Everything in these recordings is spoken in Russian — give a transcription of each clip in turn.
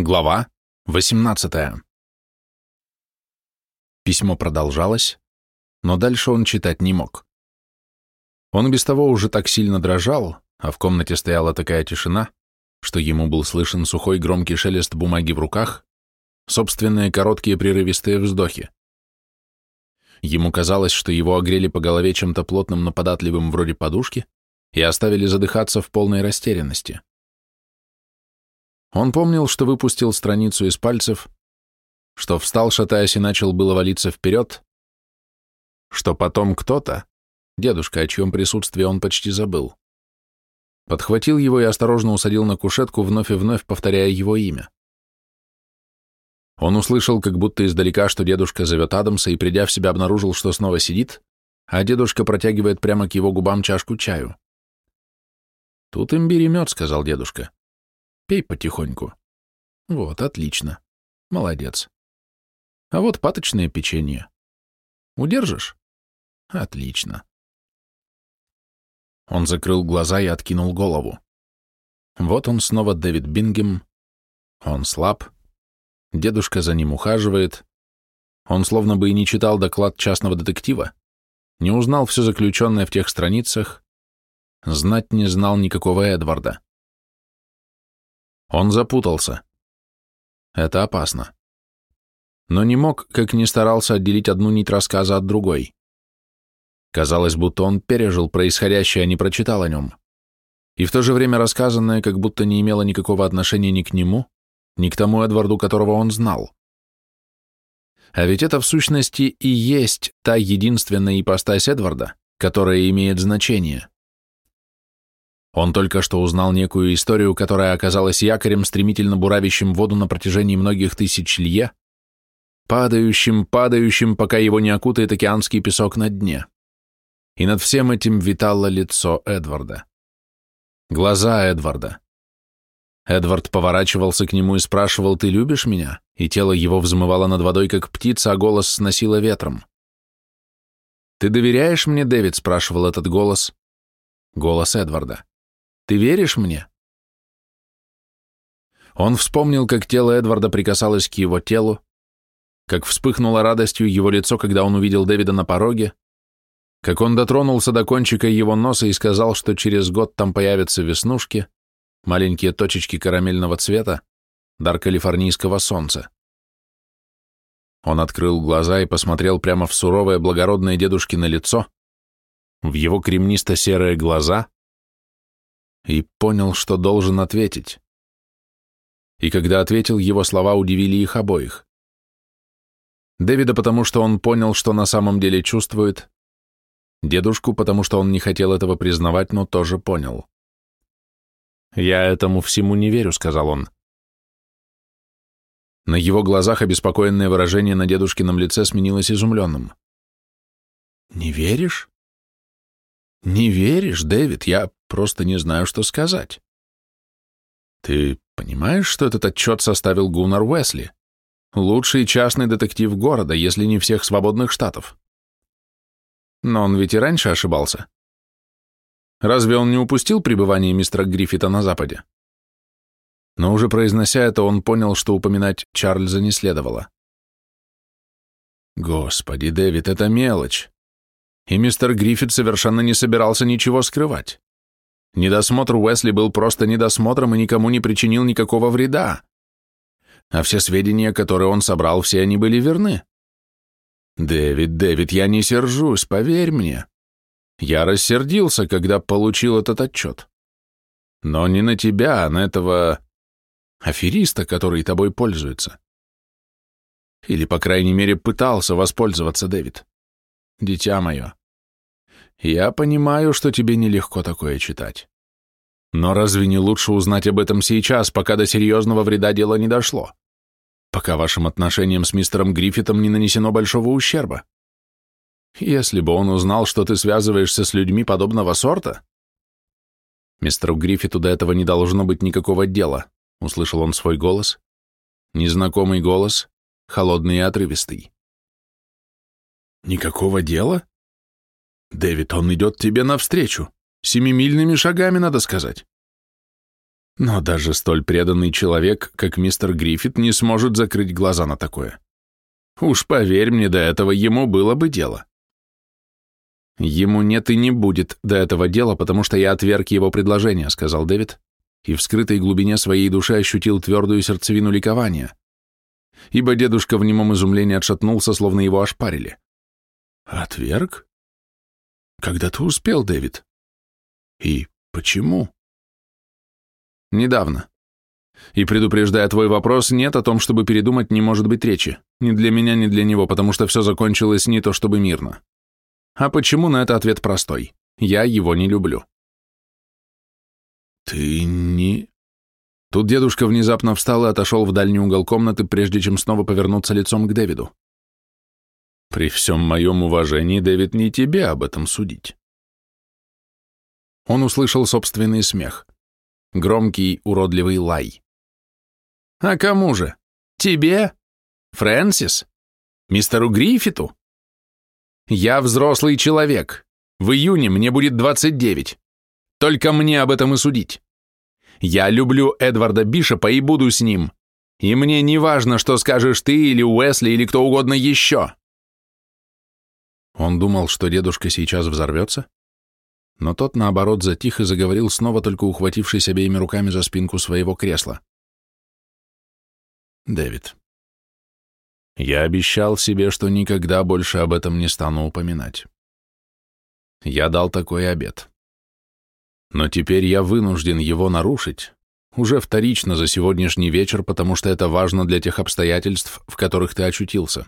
Глава 18. Письмо продолжалось, но дальше он читать не мог. Он без того уже так сильно дрожал, а в комнате стояла такая тишина, что ему был слышен сухой громкий шелест бумаги в руках, собственные короткие прерывистые вздохи. Ему казалось, что его огрели по голове чем-то плотным, но податливым вроде подушки и оставили задыхаться в полной растерянности. Он помнил, что выпустил страницу из пальцев, что встал, шатаясь, и начал было валиться вперед, что потом кто-то, дедушка, о чьем присутствии он почти забыл, подхватил его и осторожно усадил на кушетку, вновь и вновь повторяя его имя. Он услышал, как будто издалека, что дедушка зовет Адамса, и, придя в себя, обнаружил, что снова сидит, а дедушка протягивает прямо к его губам чашку чаю. «Тут имбирь и мед», — сказал дедушка. Пей потихоньку. Вот, отлично. Молодец. А вот паточное печенье. Удержишь? Отлично. Он закрыл глаза и откинул голову. Вот он снова Дэвид Бингем. Он слаб. Дедушка за ним ухаживает. Он словно бы и не читал доклад частного детектива, не узнал все заключенное в тех страницах, знать не знал никакого Эдварда. Он запутался. Это опасно. Но не мог, как ни старался, отделить одну нить рассказа от другой. Казалось, будто он пережил происходящее, а не прочитал о нем. И в то же время рассказанное как будто не имело никакого отношения ни к нему, ни к тому Эдварду, которого он знал. А ведь это в сущности и есть та единственная ипостась Эдварда, которая имеет значение. Он только что узнал некую историю, которая оказалась якорем, стремительно буравящим воду на протяжении многих тысяч лье, падающим, падающим, пока его не окутает океанский песок на дне. И над всем этим витало лицо Эдварда. Глаза Эдварда. Эдвард поворачивался к нему и спрашивал, «Ты любишь меня?» И тело его взмывало над водой, как птица, а голос сносило ветром. «Ты доверяешь мне, Дэвид?» — спрашивал этот голос. Голос Эдварда. Ты веришь мне?» Он вспомнил, как тело Эдварда прикасалось к его телу, как вспыхнуло радостью его лицо, когда он увидел Дэвида на пороге, как он дотронулся до кончика его носа и сказал, что через год там появятся веснушки, маленькие точечки карамельного цвета, дар калифорнийского солнца. Он открыл глаза и посмотрел прямо в суровое благородное дедушкино лицо, в его кремнисто-серые глаза, и понял, что должен ответить. И когда ответил, его слова удивили их обоих. Дэвида, потому что он понял, что на самом деле чувствует, дедушку, потому что он не хотел этого признавать, но тоже понял. «Я этому всему не верю», — сказал он. На его глазах обеспокоенное выражение на дедушкином лице сменилось изумленным. «Не веришь?» «Не веришь, Дэвид? Я просто не знаю, что сказать». «Ты понимаешь, что этот отчет составил Гуннар Уэсли? Лучший частный детектив города, если не всех свободных штатов. Но он ведь и раньше ошибался. Разве он не упустил пребывание мистера Гриффита на Западе?» Но уже произнося это, он понял, что упоминать Чарльза не следовало. «Господи, Дэвид, это мелочь и мистер Гриффит совершенно не собирался ничего скрывать. Недосмотр Уэсли был просто недосмотром и никому не причинил никакого вреда. А все сведения, которые он собрал, все они были верны. Дэвид, Дэвид, я не сержусь, поверь мне. Я рассердился, когда получил этот отчет. Но не на тебя, а на этого афериста, который тобой пользуется. Или, по крайней мере, пытался воспользоваться Дэвид. Дитя мое, я понимаю, что тебе нелегко такое читать. Но разве не лучше узнать об этом сейчас, пока до серьезного вреда дело не дошло? Пока вашим отношениям с мистером Гриффитом не нанесено большого ущерба? Если бы он узнал, что ты связываешься с людьми подобного сорта... Мистеру Гриффиту до этого не должно быть никакого дела, услышал он свой голос. Незнакомый голос, холодный и отрывистый. Никакого дела? Дэвид, он идет тебе навстречу. Семимильными шагами, надо сказать. Но даже столь преданный человек, как мистер Гриффит, не сможет закрыть глаза на такое. Уж поверь мне, до этого ему было бы дело. Ему нет и не будет до этого дела, потому что я отверг его предложение, сказал Дэвид, и в скрытой глубине своей души ощутил твердую сердцевину ликования, ибо дедушка в немом изумлении отшатнулся, словно его ошпарили. Отверг? Когда ты успел, Дэвид? И почему? Недавно. И предупреждая твой вопрос, нет о том, чтобы передумать, не может быть речи. Ни для меня, ни для него, потому что все закончилось не то чтобы мирно. А почему на это ответ простой? Я его не люблю. Ты не... Тут дедушка внезапно встал и отошел в дальний угол комнаты, прежде чем снова повернуться лицом к Дэвиду. При всем моем уважении, Дэвид, не тебе об этом судить. Он услышал собственный смех. Громкий, уродливый лай. «А кому же? Тебе? Фрэнсис? Мистеру Гриффиту? Я взрослый человек. В июне мне будет 29. Только мне об этом и судить. Я люблю Эдварда Бишопа и буду с ним. И мне не важно, что скажешь ты или Уэсли или кто угодно еще». Он думал, что дедушка сейчас взорвется, но тот, наоборот, затих и заговорил снова, только ухватившись обеими руками за спинку своего кресла. «Дэвид, я обещал себе, что никогда больше об этом не стану упоминать. Я дал такой обет. Но теперь я вынужден его нарушить, уже вторично за сегодняшний вечер, потому что это важно для тех обстоятельств, в которых ты очутился.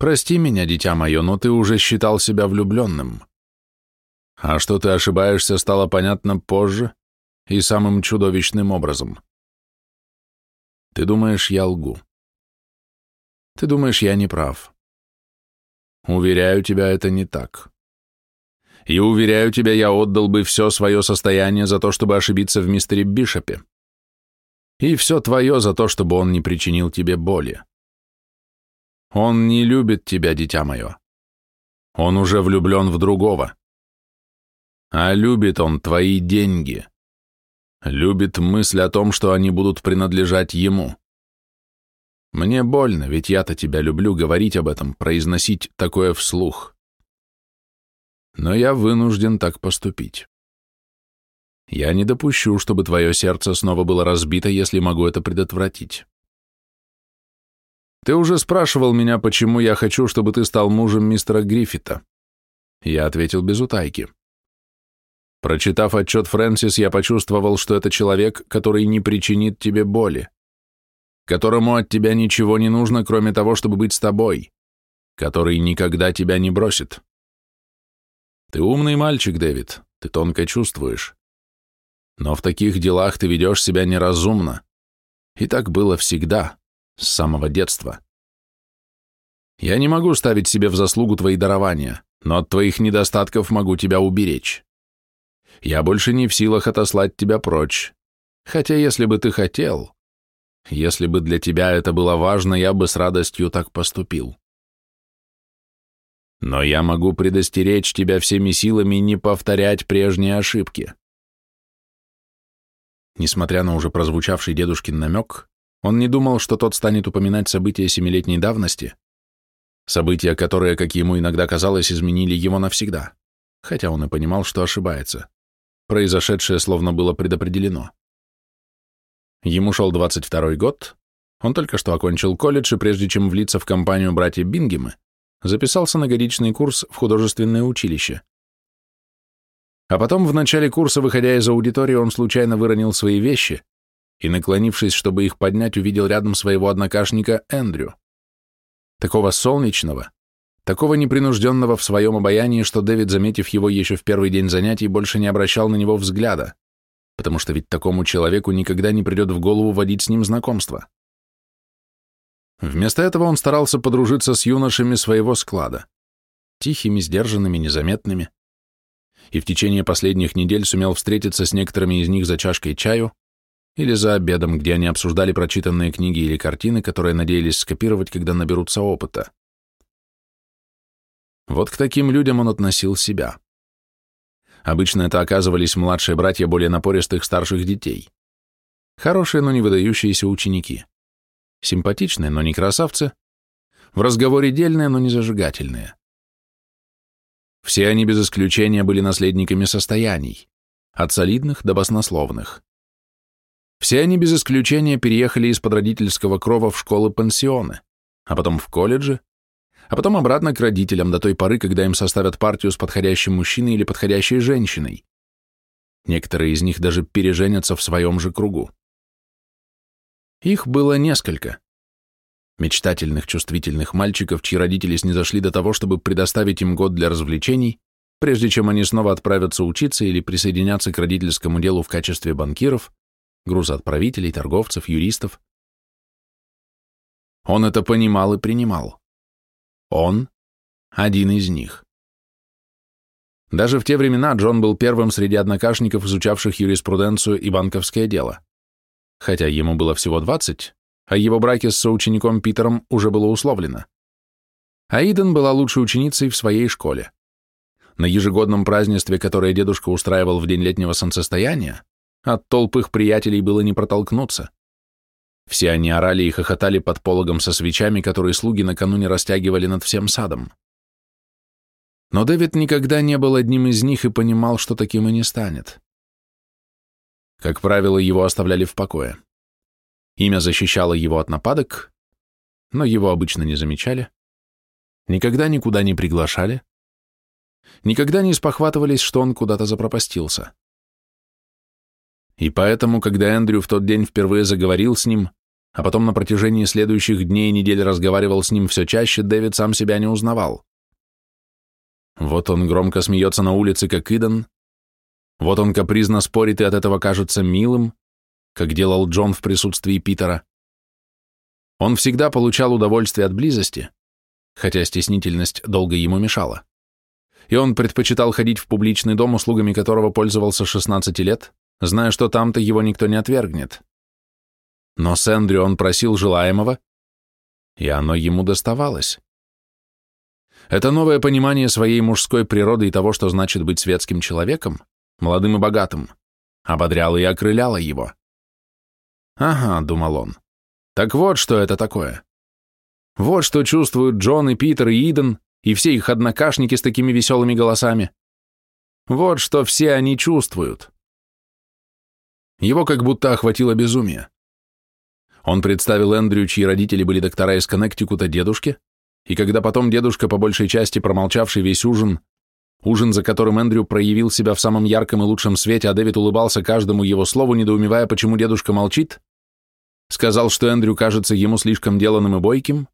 Прости меня, дитя мое, но ты уже считал себя влюбленным. А что ты ошибаешься, стало понятно позже и самым чудовищным образом. Ты думаешь, я лгу. Ты думаешь, я не прав. Уверяю тебя, это не так. И уверяю тебя, я отдал бы все свое состояние за то, чтобы ошибиться в мистере Бишопе. И все твое за то, чтобы он не причинил тебе боли. Он не любит тебя, дитя мое. Он уже влюблен в другого. А любит он твои деньги. Любит мысль о том, что они будут принадлежать ему. Мне больно, ведь я-то тебя люблю говорить об этом, произносить такое вслух. Но я вынужден так поступить. Я не допущу, чтобы твое сердце снова было разбито, если могу это предотвратить. Ты уже спрашивал меня, почему я хочу, чтобы ты стал мужем мистера Гриффита. Я ответил без утайки. Прочитав отчет Фрэнсис, я почувствовал, что это человек, который не причинит тебе боли, которому от тебя ничего не нужно, кроме того, чтобы быть с тобой, который никогда тебя не бросит. Ты умный мальчик, Дэвид, ты тонко чувствуешь. Но в таких делах ты ведешь себя неразумно. И так было всегда, с самого детства. Я не могу ставить себе в заслугу твои дарования, но от твоих недостатков могу тебя уберечь я больше не в силах отослать тебя прочь. Хотя если бы ты хотел, если бы для тебя это было важно, я бы с радостью так поступил. Но я могу предостеречь тебя всеми силами не повторять прежние ошибки. Несмотря на уже прозвучавший дедушкин намек, он не думал, что тот станет упоминать события семилетней давности, события, которые, как ему иногда казалось, изменили его навсегда, хотя он и понимал, что ошибается. Произошедшее словно было предопределено. Ему шел 22 год, он только что окончил колледж и прежде чем влиться в компанию братьев Бингемы, записался на годичный курс в художественное училище. А потом в начале курса, выходя из аудитории, он случайно выронил свои вещи и, наклонившись, чтобы их поднять, увидел рядом своего однокашника Эндрю. Такого солнечного, такого непринужденного в своем обаянии, что Дэвид, заметив его еще в первый день занятий, больше не обращал на него взгляда, потому что ведь такому человеку никогда не придет в голову водить с ним знакомство. Вместо этого он старался подружиться с юношами своего склада, тихими, сдержанными, незаметными, и в течение последних недель сумел встретиться с некоторыми из них за чашкой чаю или за обедом, где они обсуждали прочитанные книги или картины, которые надеялись скопировать, когда наберутся опыта. Вот к таким людям он относил себя. Обычно это оказывались младшие братья более напористых старших детей. Хорошие, но не выдающиеся ученики. Симпатичные, но не красавцы. В разговоре дельные, но не зажигательные. Все они без исключения были наследниками состояний, от солидных до баснословных. Все они без исключения переехали из-под родительского крова в школы-пансионы, а потом в колледжи, а потом обратно к родителям до той поры, когда им составят партию с подходящим мужчиной или подходящей женщиной. Некоторые из них даже переженятся в своем же кругу. Их было несколько. Мечтательных, чувствительных мальчиков, чьи родители снизошли до того, чтобы предоставить им год для развлечений, прежде чем они снова отправятся учиться или присоединяться к родительскому делу в качестве банкиров, грузоотправителей, торговцев, юристов. Он это понимал и принимал. Он один из них. Даже в те времена Джон был первым среди однокашников, изучавших юриспруденцию и банковское дело. Хотя ему было всего 20, а его браке с соучеником Питером уже было условлено. Аиден была лучшей ученицей в своей школе. На ежегодном празднестве, которое дедушка устраивал в день летнего солнцестояния, от толп их приятелей было не протолкнуться. Все они орали и хохотали под пологом со свечами, которые слуги накануне растягивали над всем садом. Но Дэвид никогда не был одним из них и понимал, что таким и не станет. Как правило, его оставляли в покое. Имя защищало его от нападок, но его обычно не замечали, никогда никуда не приглашали, никогда не спохватывались, что он куда-то запропастился. И поэтому, когда Эндрю в тот день впервые заговорил с ним, а потом на протяжении следующих дней и недель разговаривал с ним все чаще, Дэвид сам себя не узнавал. Вот он громко смеется на улице, как Идан, вот он капризно спорит и от этого кажется милым, как делал Джон в присутствии Питера. Он всегда получал удовольствие от близости, хотя стеснительность долго ему мешала. И он предпочитал ходить в публичный дом, услугами которого пользовался 16 лет, зная, что там-то его никто не отвергнет. Но с Эндрю он просил желаемого, и оно ему доставалось. Это новое понимание своей мужской природы и того, что значит быть светским человеком, молодым и богатым, ободряло и окрыляло его. «Ага», — думал он, — «так вот, что это такое. Вот что чувствуют Джон и Питер и Иден и все их однокашники с такими веселыми голосами. Вот что все они чувствуют». Его как будто охватило безумие. Он представил Эндрю, чьи родители были доктора из Коннектикута, дедушке, и когда потом дедушка, по большей части промолчавший весь ужин, ужин, за которым Эндрю проявил себя в самом ярком и лучшем свете, а Дэвид улыбался каждому его слову, недоумевая, почему дедушка молчит, сказал, что Эндрю кажется ему слишком деланным и бойким,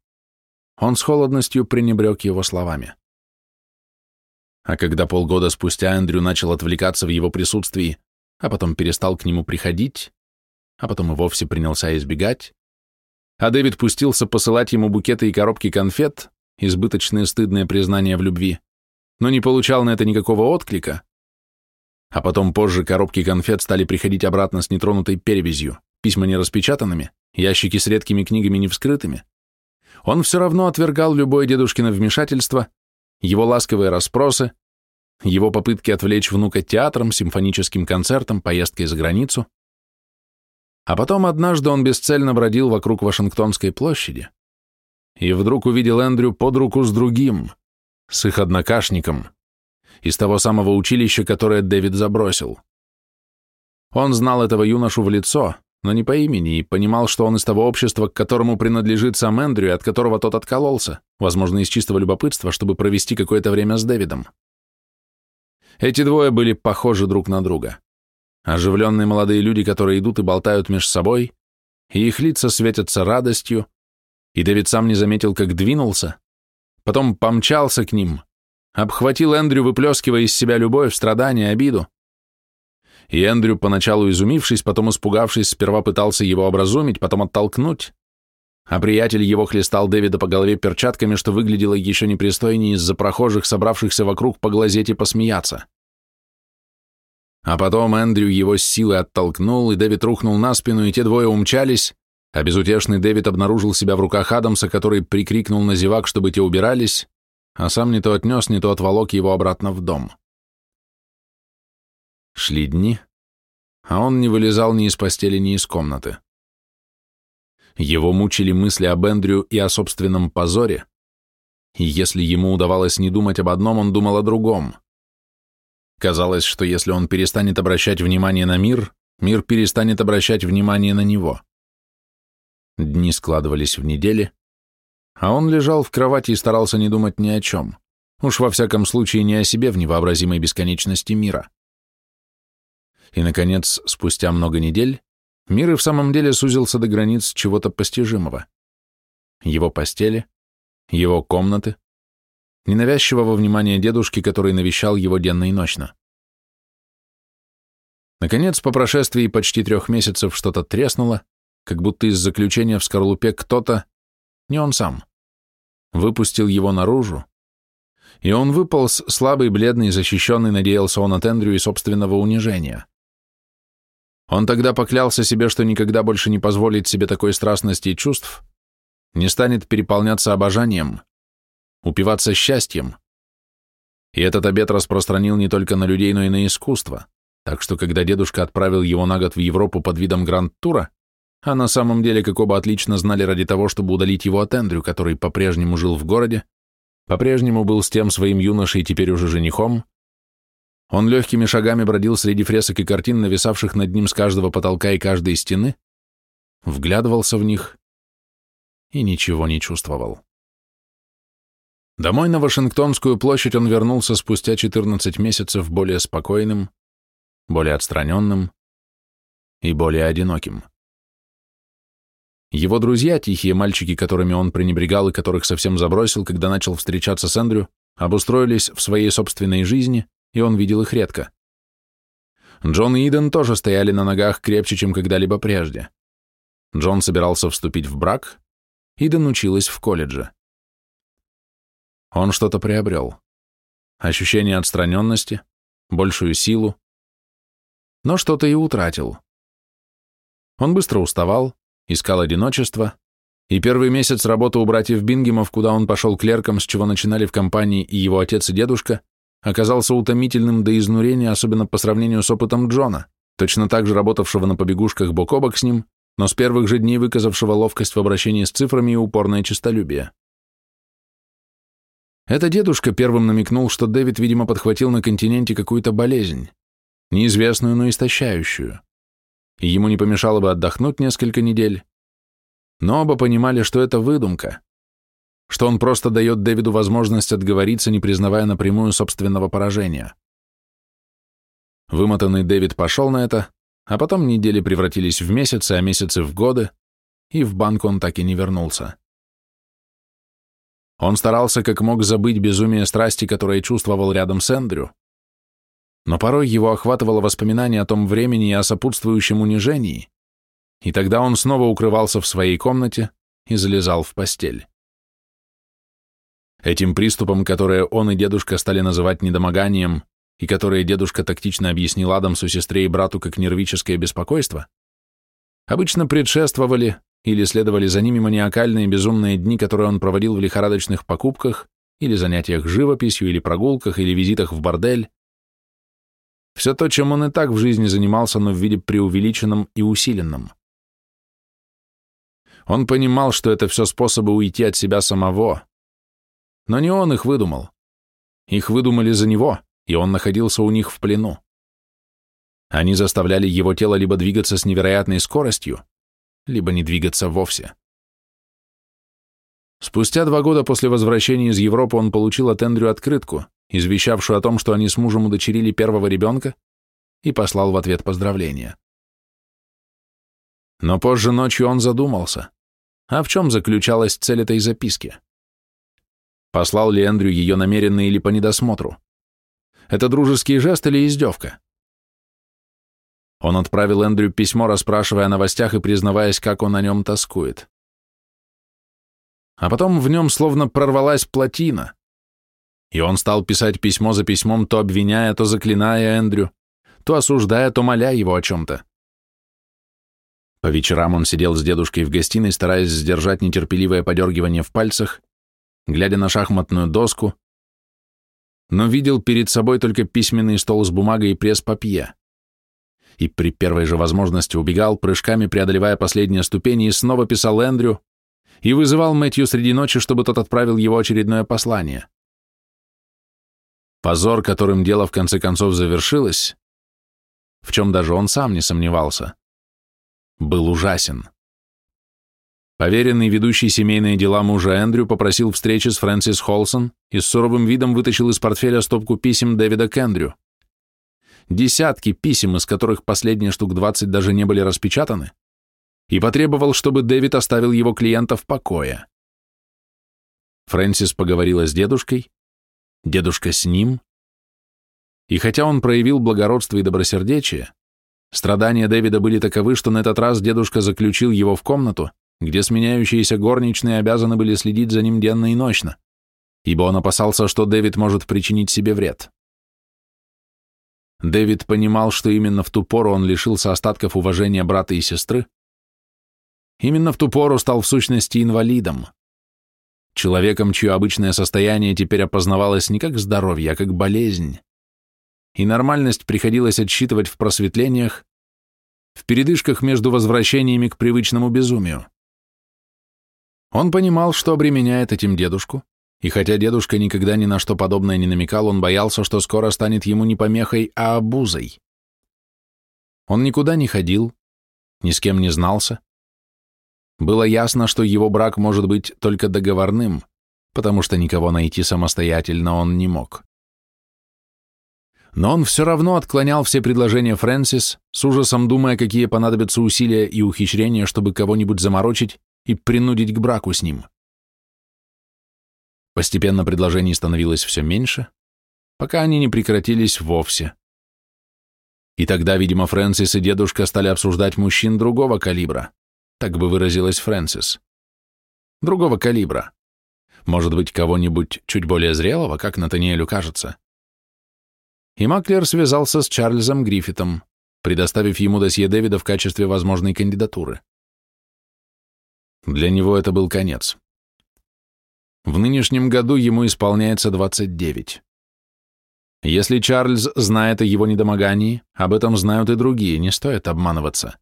он с холодностью пренебрег его словами. А когда полгода спустя Эндрю начал отвлекаться в его присутствии, а потом перестал к нему приходить, а потом и вовсе принялся избегать, а Дэвид пустился посылать ему букеты и коробки конфет, избыточные стыдные признания в любви, но не получал на это никакого отклика, а потом позже коробки конфет стали приходить обратно с нетронутой перевязью, письма не распечатанными, ящики с редкими книгами не вскрытыми, он все равно отвергал любое дедушкино вмешательство, его ласковые расспросы, его попытки отвлечь внука театром, симфоническим концертом, поездкой за границу. А потом однажды он бесцельно бродил вокруг Вашингтонской площади и вдруг увидел Эндрю под руку с другим, с их однокашником, из того самого училища, которое Дэвид забросил. Он знал этого юношу в лицо, но не по имени, и понимал, что он из того общества, к которому принадлежит сам Эндрю, от которого тот откололся, возможно, из чистого любопытства, чтобы провести какое-то время с Дэвидом. Эти двое были похожи друг на друга. Оживленные молодые люди, которые идут и болтают между собой, и их лица светятся радостью, и Дэвид сам не заметил, как двинулся, потом помчался к ним, обхватил Эндрю, выплескивая из себя любовь, страдания, обиду. И Эндрю, поначалу изумившись, потом испугавшись, сперва пытался его образумить, потом оттолкнуть, а приятель его хлестал Дэвида по голове перчатками, что выглядело еще непристойнее из-за прохожих, собравшихся вокруг поглазеть и посмеяться. А потом Эндрю его с силой оттолкнул, и Дэвид рухнул на спину, и те двое умчались, а безутешный Дэвид обнаружил себя в руках Адамса, который прикрикнул на зевак, чтобы те убирались, а сам не то отнес, не то отволок его обратно в дом. Шли дни, а он не вылезал ни из постели, ни из комнаты. Его мучили мысли об Эндрю и о собственном позоре, и если ему удавалось не думать об одном, он думал о другом. Казалось, что если он перестанет обращать внимание на мир, мир перестанет обращать внимание на него. Дни складывались в недели, а он лежал в кровати и старался не думать ни о чем. Уж во всяком случае не о себе в невообразимой бесконечности мира. И, наконец, спустя много недель, мир и в самом деле сузился до границ чего-то постижимого. Его постели, его комнаты, ненавязчивого внимания дедушки, который навещал его денно и ночно. Наконец, по прошествии почти трех месяцев что-то треснуло, как будто из заключения в скорлупе кто-то, не он сам, выпустил его наружу, и он выполз слабый, бледный, защищенный, надеялся он от Эндрю и собственного унижения. Он тогда поклялся себе, что никогда больше не позволит себе такой страстности и чувств, не станет переполняться обожанием, упиваться счастьем. И этот обет распространил не только на людей, но и на искусство, так что когда дедушка отправил его на год в Европу под видом гранд-тура, а на самом деле, как оба отлично знали ради того, чтобы удалить его от Эндрю, который по-прежнему жил в городе, по-прежнему был с тем своим юношей теперь уже женихом, он легкими шагами бродил среди фресок и картин, нависавших над ним с каждого потолка и каждой стены, вглядывался в них и ничего не чувствовал. Домой на Вашингтонскую площадь он вернулся спустя 14 месяцев более спокойным, более отстраненным и более одиноким. Его друзья, тихие мальчики, которыми он пренебрегал и которых совсем забросил, когда начал встречаться с Эндрю, обустроились в своей собственной жизни, и он видел их редко. Джон и Иден тоже стояли на ногах крепче, чем когда-либо прежде. Джон собирался вступить в брак, Иден училась в колледже. Он что-то приобрел. Ощущение отстраненности, большую силу, но что-то и утратил. Он быстро уставал, искал одиночество, и первый месяц работы у братьев Бингемов, куда он пошел клерком, с чего начинали в компании и его отец и дедушка, оказался утомительным до изнурения, особенно по сравнению с опытом Джона, точно так же работавшего на побегушках бок о бок с ним, но с первых же дней выказавшего ловкость в обращении с цифрами и упорное честолюбие. Это дедушка первым намекнул, что Дэвид, видимо, подхватил на континенте какую-то болезнь, неизвестную, но истощающую, и ему не помешало бы отдохнуть несколько недель, но оба понимали, что это выдумка, что он просто дает Дэвиду возможность отговориться, не признавая напрямую собственного поражения. Вымотанный Дэвид пошел на это, а потом недели превратились в месяцы, а месяцы в годы, и в банк он так и не вернулся. Он старался как мог забыть безумие страсти, которое чувствовал рядом с Эндрю, но порой его охватывало воспоминание о том времени и о сопутствующем унижении, и тогда он снова укрывался в своей комнате и залезал в постель. Этим приступом, которое он и дедушка стали называть недомоганием, и которые дедушка тактично объяснил Адамсу, сестре и брату как нервическое беспокойство, обычно предшествовали или следовали за ними маниакальные безумные дни, которые он проводил в лихорадочных покупках или занятиях живописью, или прогулках, или визитах в бордель. Все то, чем он и так в жизни занимался, но в виде преувеличенном и усиленном. Он понимал, что это все способы уйти от себя самого, но не он их выдумал. Их выдумали за него, и он находился у них в плену. Они заставляли его тело либо двигаться с невероятной скоростью, либо не двигаться вовсе. Спустя два года после возвращения из Европы он получил от Эндрю открытку, извещавшую о том, что они с мужем удочерили первого ребенка, и послал в ответ поздравления. Но позже ночью он задумался, а в чем заключалась цель этой записки? Послал ли Эндрю ее намеренно или по недосмотру? Это дружеский жест или издевка? Он отправил Эндрю письмо, расспрашивая о новостях и признаваясь, как он о нем тоскует. А потом в нем словно прорвалась плотина, и он стал писать письмо за письмом, то обвиняя, то заклиная Эндрю, то осуждая, то моля его о чем-то. По вечерам он сидел с дедушкой в гостиной, стараясь сдержать нетерпеливое подергивание в пальцах, глядя на шахматную доску, но видел перед собой только письменный стол с бумагой и пресс-папье, и при первой же возможности убегал, прыжками преодолевая последние ступени, и снова писал Эндрю, и вызывал Мэтью среди ночи, чтобы тот отправил его очередное послание. Позор, которым дело в конце концов завершилось, в чем даже он сам не сомневался, был ужасен. Поверенный, ведущий семейные дела мужа Эндрю, попросил встречи с Фрэнсис Холсон и с суровым видом вытащил из портфеля стопку писем Дэвида к Эндрю. Десятки писем, из которых последние штук двадцать даже не были распечатаны, и потребовал, чтобы Дэвид оставил его клиента в покое. Фрэнсис поговорила с дедушкой, дедушка с ним, и хотя он проявил благородство и добросердечие, страдания Дэвида были таковы, что на этот раз дедушка заключил его в комнату, где сменяющиеся горничные обязаны были следить за ним денно и ночно, ибо он опасался, что Дэвид может причинить себе вред. Дэвид понимал, что именно в ту пору он лишился остатков уважения брата и сестры, именно в ту пору стал в сущности инвалидом, человеком, чье обычное состояние теперь опознавалось не как здоровье, а как болезнь, и нормальность приходилось отсчитывать в просветлениях, в передышках между возвращениями к привычному безумию. Он понимал, что обременяет этим дедушку, и хотя дедушка никогда ни на что подобное не намекал, он боялся, что скоро станет ему не помехой, а обузой. Он никуда не ходил, ни с кем не знался. Было ясно, что его брак может быть только договорным, потому что никого найти самостоятельно он не мог. Но он все равно отклонял все предложения Фрэнсис, с ужасом думая, какие понадобятся усилия и ухищрения, чтобы кого-нибудь заморочить и принудить к браку с ним. Постепенно предложений становилось все меньше, пока они не прекратились вовсе. И тогда, видимо, Фрэнсис и дедушка стали обсуждать мужчин другого калибра, так бы выразилась Фрэнсис. Другого калибра. Может быть, кого-нибудь чуть более зрелого, как Натаниэлю кажется. И Маклер связался с Чарльзом Гриффитом, предоставив ему досье Дэвида в качестве возможной кандидатуры. Для него это был конец. В нынешнем году ему исполняется 29. Если Чарльз знает о его недомогании, об этом знают и другие, не стоит обманываться.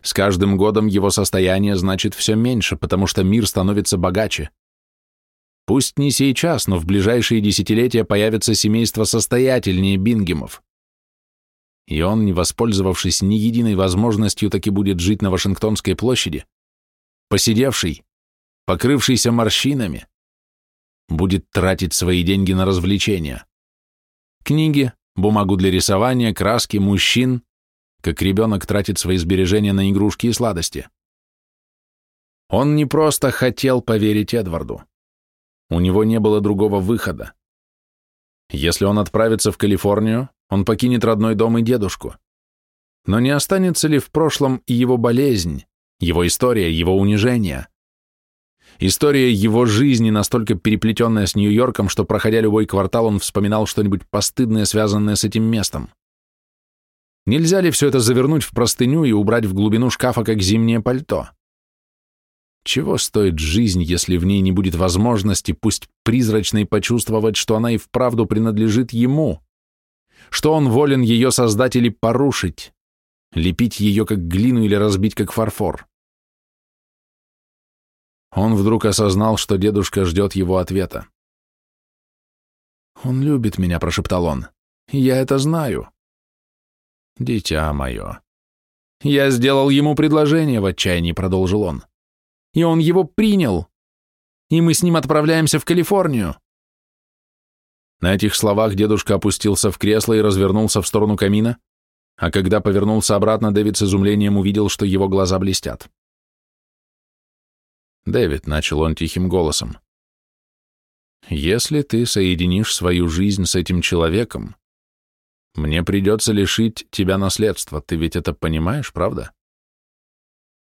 С каждым годом его состояние значит все меньше, потому что мир становится богаче. Пусть не сейчас, но в ближайшие десятилетия появится семейство состоятельнее Бингемов. И он, не воспользовавшись ни единой возможностью, таки будет жить на Вашингтонской площади, посидевший, покрывшийся морщинами, будет тратить свои деньги на развлечения. Книги, бумагу для рисования, краски, мужчин, как ребенок тратит свои сбережения на игрушки и сладости. Он не просто хотел поверить Эдварду. У него не было другого выхода. Если он отправится в Калифорнию, он покинет родной дом и дедушку. Но не останется ли в прошлом и его болезнь, его история, его унижение. История его жизни настолько переплетенная с Нью-Йорком, что, проходя любой квартал, он вспоминал что-нибудь постыдное, связанное с этим местом. Нельзя ли все это завернуть в простыню и убрать в глубину шкафа, как зимнее пальто? Чего стоит жизнь, если в ней не будет возможности, пусть призрачной, почувствовать, что она и вправду принадлежит ему, что он волен ее создать или порушить, лепить ее как глину или разбить как фарфор? Он вдруг осознал, что дедушка ждет его ответа. «Он любит меня», — прошептал он. «Я это знаю». «Дитя мое». «Я сделал ему предложение в отчаянии», — продолжил он. «И он его принял. И мы с ним отправляемся в Калифорнию». На этих словах дедушка опустился в кресло и развернулся в сторону камина, а когда повернулся обратно, Дэвид с изумлением увидел, что его глаза блестят. «Дэвид», — начал он тихим голосом, — «если ты соединишь свою жизнь с этим человеком, мне придется лишить тебя наследства, ты ведь это понимаешь, правда?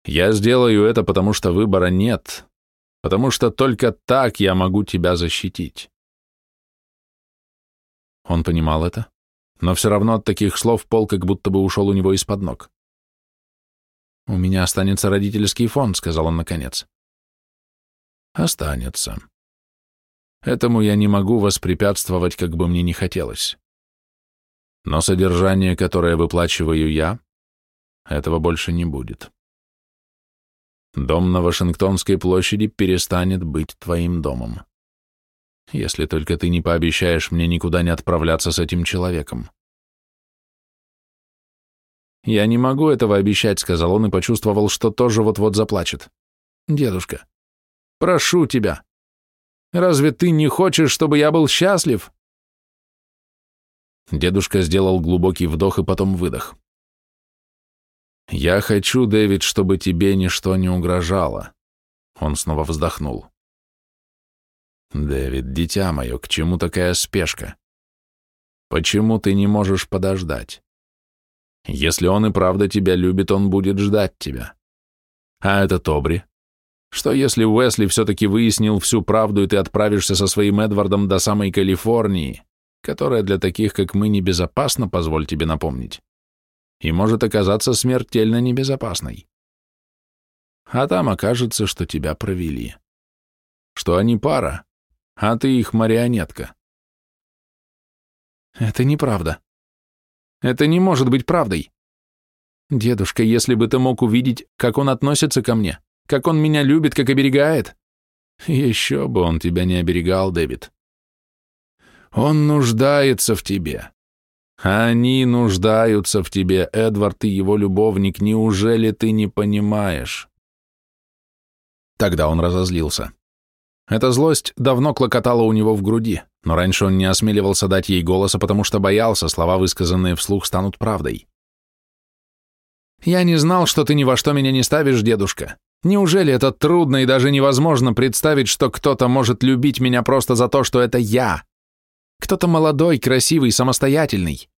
Я сделаю это, потому что выбора нет, потому что только так я могу тебя защитить». Он понимал это, но все равно от таких слов пол как будто бы ушел у него из-под ног. «У меня останется родительский фонд», — сказал он наконец. Останется. Этому я не могу воспрепятствовать, как бы мне ни хотелось. Но содержание, которое выплачиваю я, этого больше не будет. Дом на Вашингтонской площади перестанет быть твоим домом. Если только ты не пообещаешь мне никуда не отправляться с этим человеком. «Я не могу этого обещать», — сказал он и почувствовал, что тоже вот-вот заплачет. «Дедушка, прошу тебя, разве ты не хочешь, чтобы я был счастлив?» Дедушка сделал глубокий вдох и потом выдох. «Я хочу, Дэвид, чтобы тебе ничто не угрожало». Он снова вздохнул. «Дэвид, дитя мое, к чему такая спешка? Почему ты не можешь подождать? Если он и правда тебя любит, он будет ждать тебя. А это Тобри. Что если Уэсли все-таки выяснил всю правду, и ты отправишься со своим Эдвардом до самой Калифорнии, которая для таких, как мы, небезопасна, позволь тебе напомнить, и может оказаться смертельно небезопасной? А там окажется, что тебя провели. Что они пара, а ты их марионетка. Это неправда. Это не может быть правдой. Дедушка, если бы ты мог увидеть, как он относится ко мне, как он меня любит, как оберегает. Еще бы он тебя не оберегал, Дэвид. Он нуждается в тебе. Они нуждаются в тебе, Эдвард и его любовник. Неужели ты не понимаешь? Тогда он разозлился. Эта злость давно клокотала у него в груди, но раньше он не осмеливался дать ей голоса, потому что боялся, слова, высказанные вслух, станут правдой. «Я не знал, что ты ни во что меня не ставишь, дедушка. Неужели это трудно и даже невозможно представить, что кто-то может любить меня просто за то, что это я? Кто-то молодой, красивый, самостоятельный.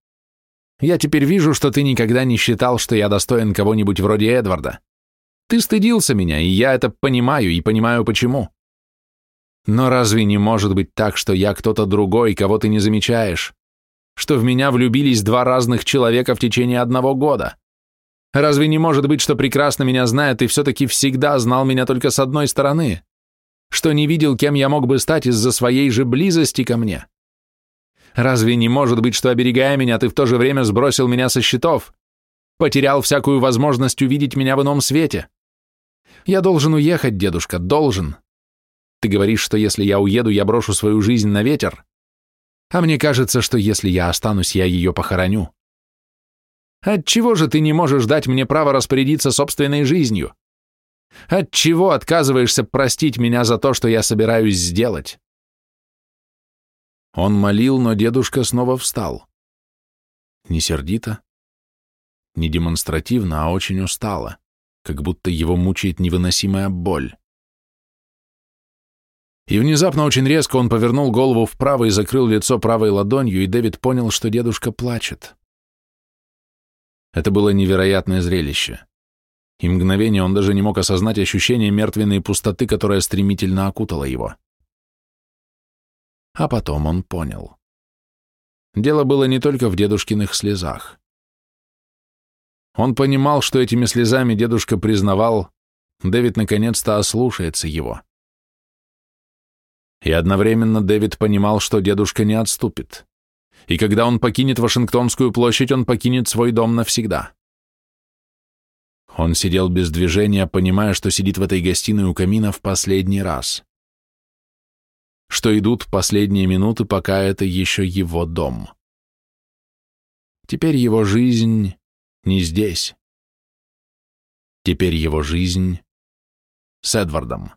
Я теперь вижу, что ты никогда не считал, что я достоин кого-нибудь вроде Эдварда. Ты стыдился меня, и я это понимаю, и понимаю почему. Но разве не может быть так, что я кто-то другой, кого ты не замечаешь? Что в меня влюбились два разных человека в течение одного года? Разве не может быть, что прекрасно меня зная, ты все-таки всегда знал меня только с одной стороны? Что не видел, кем я мог бы стать из-за своей же близости ко мне? Разве не может быть, что, оберегая меня, ты в то же время сбросил меня со счетов? Потерял всякую возможность увидеть меня в ином свете? Я должен уехать, дедушка, должен. Ты говоришь, что если я уеду, я брошу свою жизнь на ветер. А мне кажется, что если я останусь, я ее похороню. Отчего же ты не можешь дать мне право распорядиться собственной жизнью? Отчего отказываешься простить меня за то, что я собираюсь сделать? Он молил, но дедушка снова встал. Не сердито, не демонстративно, а очень устало, как будто его мучает невыносимая боль. И внезапно очень резко он повернул голову вправо и закрыл лицо правой ладонью, и Дэвид понял, что дедушка плачет. Это было невероятное зрелище. И мгновение он даже не мог осознать ощущение мертвенной пустоты, которая стремительно окутала его. А потом он понял. Дело было не только в дедушкиных слезах. Он понимал, что этими слезами дедушка признавал, Дэвид наконец-то ослушается его. И одновременно Дэвид понимал, что дедушка не отступит. И когда он покинет Вашингтонскую площадь, он покинет свой дом навсегда. Он сидел без движения, понимая, что сидит в этой гостиной у камина в последний раз. Что идут последние минуты, пока это еще его дом. Теперь его жизнь не здесь. Теперь его жизнь с Эдвардом.